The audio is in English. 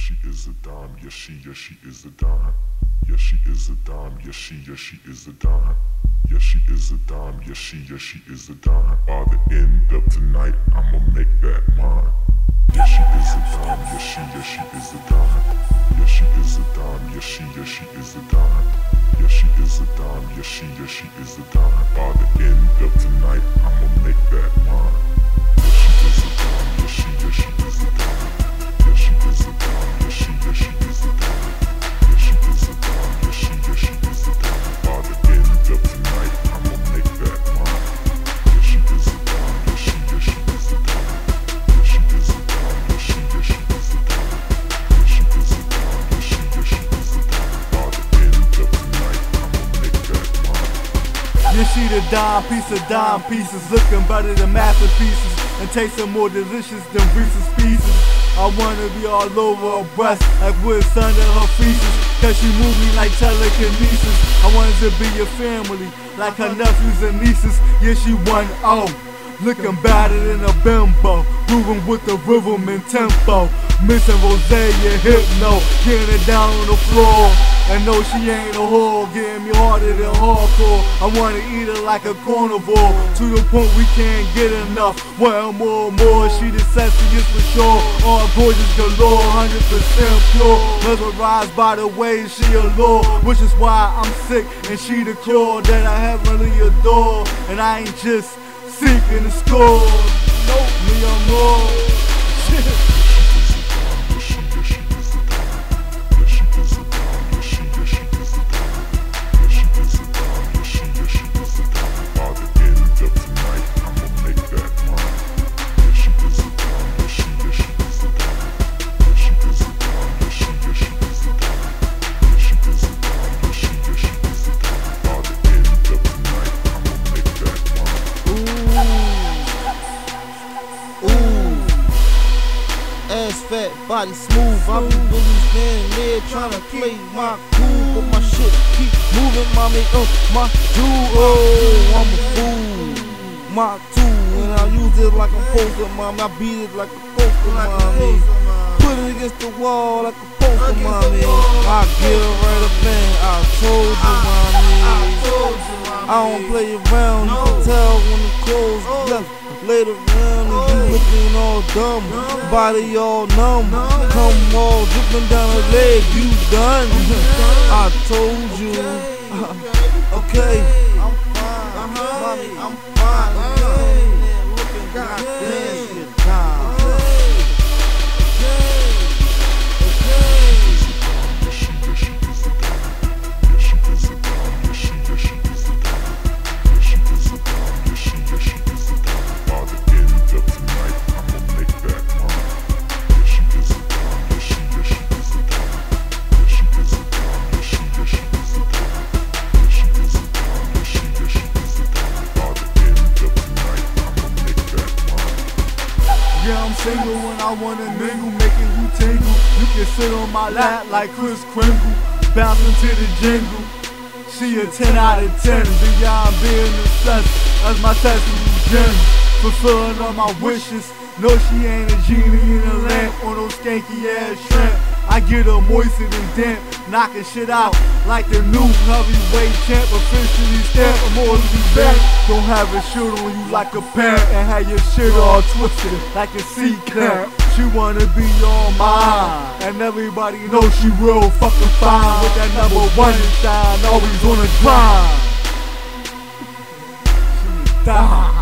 she is a dime. Yes, she, yes, she is a dime. Yes, she is a dime. Yes, she, yes, she is a dime. Yes, she is a dime. Yes, she, yes, she is a dime. By the end of tonight, I'ma make that mine. Yes, she is a dime. Yes, she, yes, she is a dime. Yes, she is a dime. Yes, she, yes, she is a dime. Yes, she is a dime. Yes, she, yes, she is a dime. By the end of tonight, See the dime piece of dime pieces looking better than masterpieces and tasting more delicious than Reese's Pieces. I wanna be all over her breast like what's under her feces. Cause she move me like telekinesis. I wanted to be your family like her nephews and nieces. Yeah, she one oh. Looking better than a bimbo, moving with the rhythm and tempo. Missing Rose and Hypno, getting it down on the floor. And no, she ain't a whore, getting me harder than hardcore. I wanna eat her like a carnivore, to the point we can't get enough. Well, more more, she the sexiest for sure. All gorgeous galore, 100% pure. Mesmerized by the way she allure, which is why I'm sick and she the cure that I heavenly adore. And I ain't just seeking the score. Nope, me I'm more. body smooth. I be really standing there trying to play my cool, but my shit keep moving, mommy. Oh, my dude, oh, I'm a fool. My tool, and I use it like a poker, mommy. I beat it like a poker, mommy. Put it against the wall like a poker, mommy. I get right up in. I told you, mommy. I don't play around. You can tell when the clothes oh. left. Later around looking all dumb, body all numb, come all dripping down the leg. You done? I told you. Okay. I'm fine, uh-huh. mommy. I'm fine. I'm single when I wanna mingle, making you tingle. You can sit on my lap like Kris Kringle, bouncing to the jingle. She a 10 out of 10, beyond being obsessed. That's my testament gem, fulfilling all my wishes. No, she ain't a genie in a lamp on those skanky ass get her moister and damp, knocking shit out like the new heavyweight champ. Officially stamped, I'm all to be back. Don't have a shirt on you like a parent and have your shit all twisted like a C clamp. She wanna be on mine, and everybody knows she real fucking fine with that number one shine, always on the grind. She die.